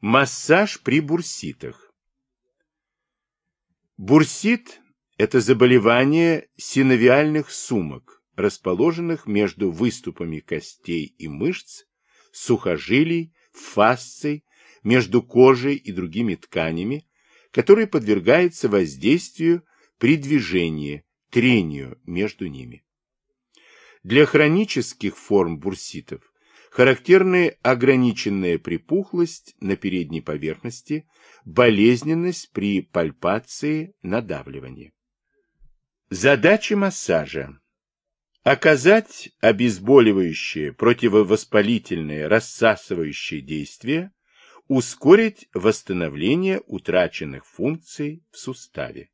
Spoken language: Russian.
Массаж при бурситах. Бурсит – это заболевание синовиальных сумок, расположенных между выступами костей и мышц, сухожилий, фасций, между кожей и другими тканями, которые подвергаются воздействию при движении, трению между ними. Для хронических форм бурситов характерны ограниченная припухлость на передней поверхности, болезненность при пальпации, надавливании. Задачи массажа. Оказать обезболивающее, противовоспалительное, рассасывающее действие, ускорить восстановление утраченных функций в суставе.